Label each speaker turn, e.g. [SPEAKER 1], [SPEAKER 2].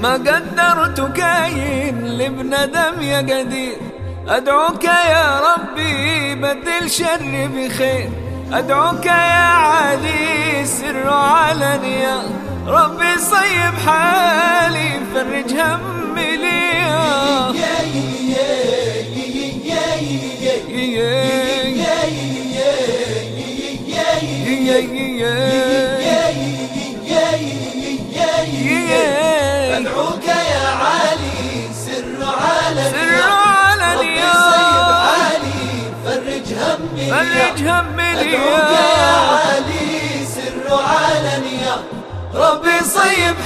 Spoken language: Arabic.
[SPEAKER 1] ما قدرت كاين لابن دم يا قدير أدعوك يا ربي بدل شر بخير أدعوك يا علي سر علنيا ربي صيب حالي فرج همي ليا
[SPEAKER 2] أدعوك فرج أدعوك يا علي سر علنيا. ربي صيب